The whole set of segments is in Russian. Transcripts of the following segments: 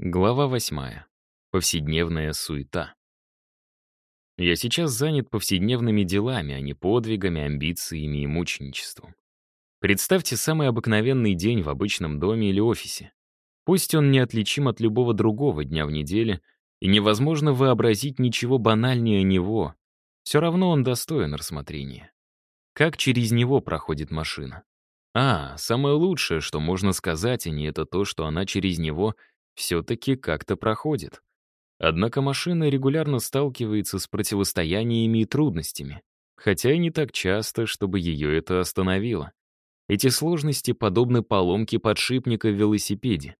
Глава восьмая. Повседневная суета. Я сейчас занят повседневными делами, а не подвигами, амбициями и мученичеством. Представьте самый обыкновенный день в обычном доме или офисе. Пусть он неотличим от любого другого дня в неделе, и невозможно вообразить ничего банальнее него, все равно он достоин рассмотрения. Как через него проходит машина? А, самое лучшее, что можно сказать о ней, это то, что она через него — все-таки как-то проходит. Однако машина регулярно сталкивается с противостояниями и трудностями, хотя и не так часто, чтобы ее это остановило. Эти сложности подобны поломке подшипника в велосипеде.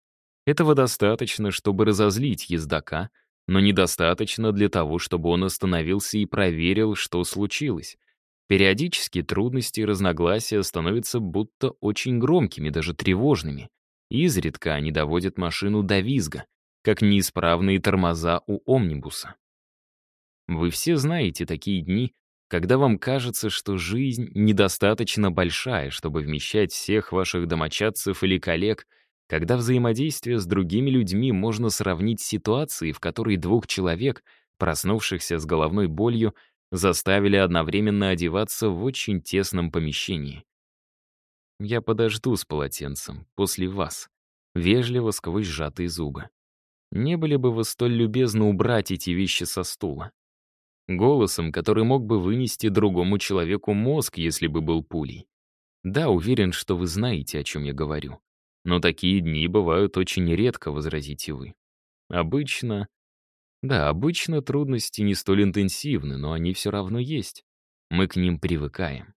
Этого достаточно, чтобы разозлить ездока, но недостаточно для того, чтобы он остановился и проверил, что случилось. Периодически трудности и разногласия становятся будто очень громкими, даже тревожными. Изредка они доводят машину до визга, как неисправные тормоза у омнибуса. Вы все знаете такие дни, когда вам кажется, что жизнь недостаточно большая, чтобы вмещать всех ваших домочадцев или коллег, когда взаимодействие с другими людьми можно сравнить с ситуацией, в которой двух человек, проснувшихся с головной болью, заставили одновременно одеваться в очень тесном помещении. Я подожду с полотенцем, после вас. Вежливо сквозь сжатые зубы. Не были бы вы столь любезны убрать эти вещи со стула? Голосом, который мог бы вынести другому человеку мозг, если бы был пулей. Да, уверен, что вы знаете, о чем я говорю. Но такие дни бывают очень редко, возразите вы. Обычно... Да, обычно трудности не столь интенсивны, но они все равно есть. Мы к ним привыкаем.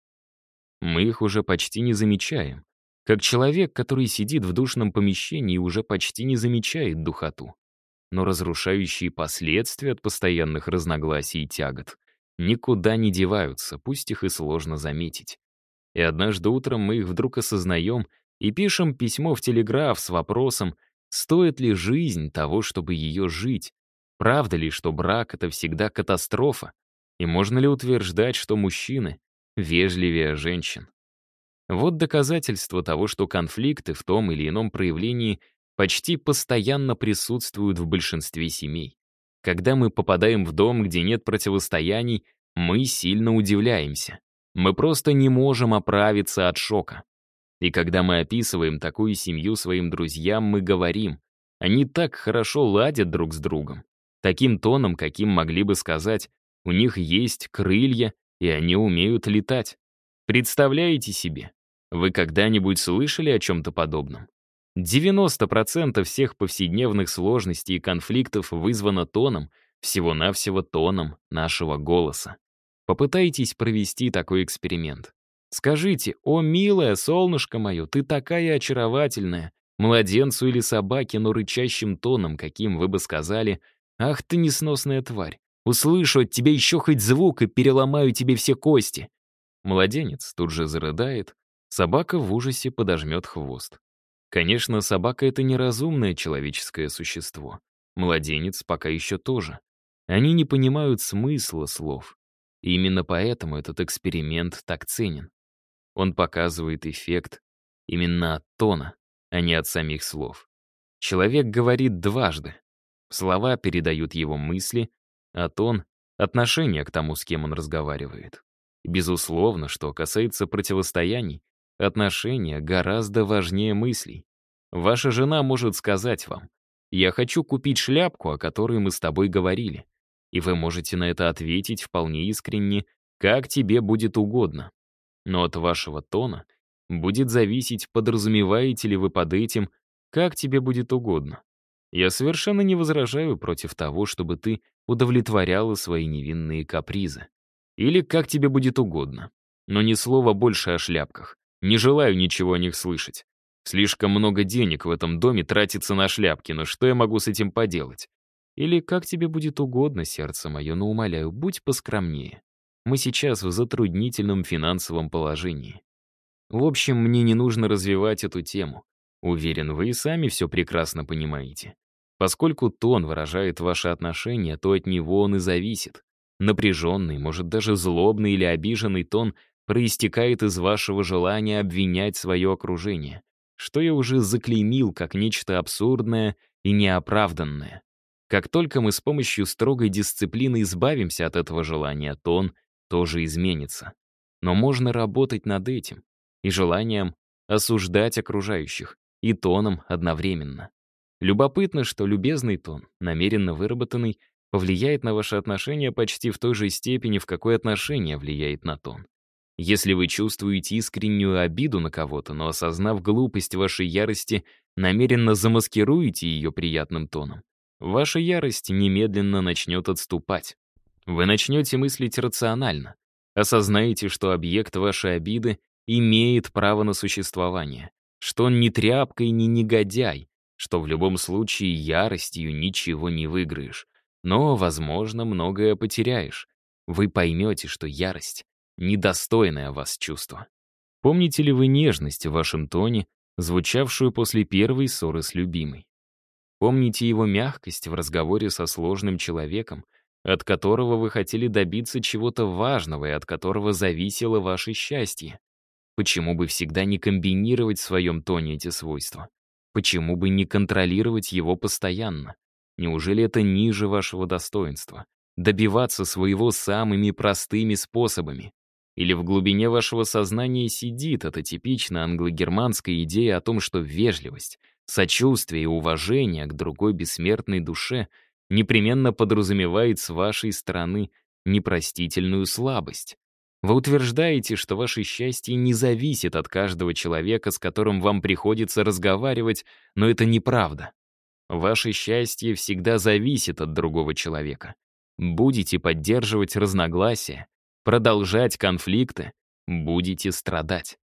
Мы их уже почти не замечаем. Как человек, который сидит в душном помещении и уже почти не замечает духоту. Но разрушающие последствия от постоянных разногласий и тягот никуда не деваются, пусть их и сложно заметить. И однажды утром мы их вдруг осознаем и пишем письмо в телеграф с вопросом, стоит ли жизнь того, чтобы ее жить, правда ли, что брак — это всегда катастрофа, и можно ли утверждать, что мужчины вежливее женщин. Вот доказательство того, что конфликты в том или ином проявлении почти постоянно присутствуют в большинстве семей. Когда мы попадаем в дом, где нет противостояний, мы сильно удивляемся. Мы просто не можем оправиться от шока. И когда мы описываем такую семью своим друзьям, мы говорим, они так хорошо ладят друг с другом. Таким тоном, каким могли бы сказать, у них есть крылья, и они умеют летать. Представляете себе? Вы когда-нибудь слышали о чем-то подобном? 90% всех повседневных сложностей и конфликтов вызвано тоном, всего-навсего тоном нашего голоса. Попытайтесь провести такой эксперимент. Скажите, «О, милая, солнышко мое, ты такая очаровательная», младенцу или собаке, но рычащим тоном, каким вы бы сказали, «Ах ты несносная тварь, Услышу от тебя еще хоть звук и переломаю тебе все кости. Младенец тут же зарыдает, собака в ужасе подожмет хвост. Конечно, собака — это неразумное человеческое существо. Младенец пока еще тоже. Они не понимают смысла слов. И именно поэтому этот эксперимент так ценен. Он показывает эффект именно от тона, а не от самих слов. Человек говорит дважды. Слова передают его мысли, а тон — отношение к тому, с кем он разговаривает. Безусловно, что касается противостояний, отношения гораздо важнее мыслей. Ваша жена может сказать вам, «Я хочу купить шляпку, о которой мы с тобой говорили». И вы можете на это ответить вполне искренне, как тебе будет угодно. Но от вашего тона будет зависеть, подразумеваете ли вы под этим, как тебе будет угодно. Я совершенно не возражаю против того, чтобы ты удовлетворяла свои невинные капризы. Или как тебе будет угодно. Но ни слова больше о шляпках. Не желаю ничего о них слышать. Слишком много денег в этом доме тратится на шляпки, но что я могу с этим поделать? Или как тебе будет угодно, сердце мое, но умоляю, будь поскромнее. Мы сейчас в затруднительном финансовом положении. В общем, мне не нужно развивать эту тему. Уверен, вы и сами все прекрасно понимаете. Поскольку тон выражает ваши отношения, то от него он и зависит. Напряженный, может даже злобный или обиженный тон проистекает из вашего желания обвинять свое окружение, что я уже заклеймил как нечто абсурдное и неоправданное. Как только мы с помощью строгой дисциплины избавимся от этого желания, то он тоже изменится. Но можно работать над этим и желанием осуждать окружающих, и тоном одновременно. Любопытно, что любезный тон, намеренно выработанный, повлияет на ваши отношения почти в той же степени, в какой отношение влияет на тон. Если вы чувствуете искреннюю обиду на кого-то, но осознав глупость вашей ярости, намеренно замаскируете ее приятным тоном, ваша ярость немедленно начнет отступать. Вы начнете мыслить рационально, осознаете, что объект вашей обиды имеет право на существование, что он не тряпка и не негодяй, что в любом случае яростью ничего не выиграешь, но, возможно, многое потеряешь. Вы поймете, что ярость — недостойное вас чувство. Помните ли вы нежность в вашем тоне, звучавшую после первой ссоры с любимой? Помните его мягкость в разговоре со сложным человеком, от которого вы хотели добиться чего-то важного и от которого зависело ваше счастье? Почему бы всегда не комбинировать в своем тоне эти свойства? Почему бы не контролировать его постоянно? Неужели это ниже вашего достоинства? Добиваться своего самыми простыми способами? Или в глубине вашего сознания сидит эта типично англогерманская идея о том, что вежливость, сочувствие и уважение к другой бессмертной душе непременно подразумевает с вашей стороны непростительную слабость? Вы утверждаете, что ваше счастье не зависит от каждого человека, с которым вам приходится разговаривать, но это неправда. Ваше счастье всегда зависит от другого человека. Будете поддерживать разногласия, продолжать конфликты, будете страдать.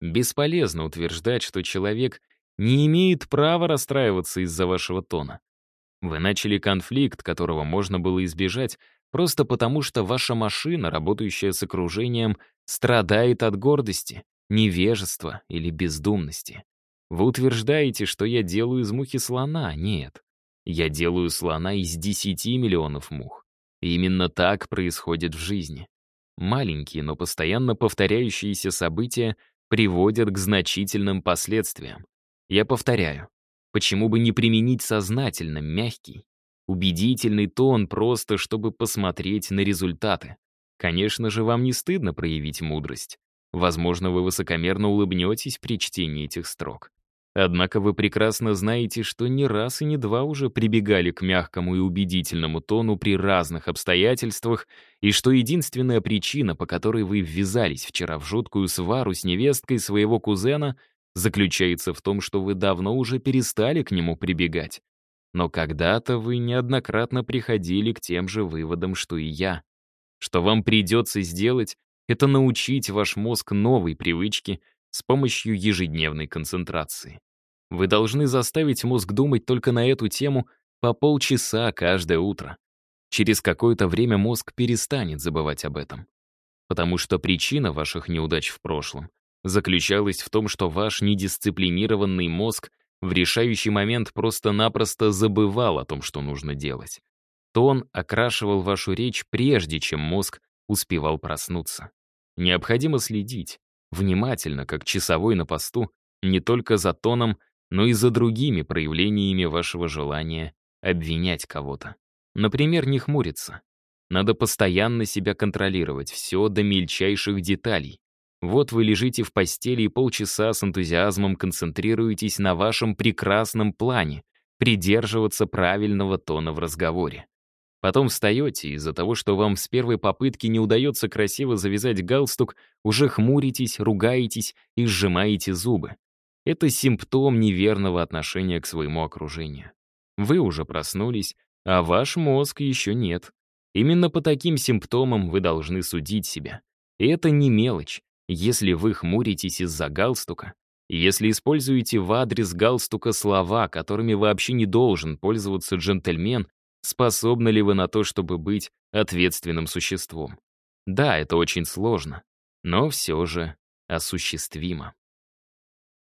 Бесполезно утверждать, что человек не имеет права расстраиваться из-за вашего тона. Вы начали конфликт, которого можно было избежать, Просто потому, что ваша машина, работающая с окружением, страдает от гордости, невежества или бездумности. Вы утверждаете, что я делаю из мухи слона. Нет. Я делаю слона из 10 миллионов мух. И именно так происходит в жизни. Маленькие, но постоянно повторяющиеся события приводят к значительным последствиям. Я повторяю, почему бы не применить сознательно мягкий, Убедительный тон просто, чтобы посмотреть на результаты. Конечно же, вам не стыдно проявить мудрость. Возможно, вы высокомерно улыбнетесь при чтении этих строк. Однако вы прекрасно знаете, что не раз и не два уже прибегали к мягкому и убедительному тону при разных обстоятельствах, и что единственная причина, по которой вы ввязались вчера в жуткую свару с невесткой своего кузена, заключается в том, что вы давно уже перестали к нему прибегать. Но когда-то вы неоднократно приходили к тем же выводам, что и я. Что вам придется сделать, это научить ваш мозг новой привычке с помощью ежедневной концентрации. Вы должны заставить мозг думать только на эту тему по полчаса каждое утро. Через какое-то время мозг перестанет забывать об этом. Потому что причина ваших неудач в прошлом заключалась в том, что ваш недисциплинированный мозг в решающий момент просто-напросто забывал о том, что нужно делать. Тон окрашивал вашу речь прежде, чем мозг успевал проснуться. Необходимо следить, внимательно, как часовой на посту, не только за тоном, но и за другими проявлениями вашего желания обвинять кого-то. Например, не хмуриться. Надо постоянно себя контролировать, все до мельчайших деталей. Вот вы лежите в постели и полчаса с энтузиазмом концентрируетесь на вашем прекрасном плане, придерживаться правильного тона в разговоре. Потом встаете, из-за того, что вам с первой попытки не удается красиво завязать галстук, уже хмуритесь, ругаетесь и сжимаете зубы. Это симптом неверного отношения к своему окружению. Вы уже проснулись, а ваш мозг еще нет. Именно по таким симптомам вы должны судить себя. И это не мелочь. Если вы хмуритесь из-за галстука, если используете в адрес галстука слова, которыми вообще не должен пользоваться джентльмен, способны ли вы на то, чтобы быть ответственным существом? Да, это очень сложно, но все же осуществимо.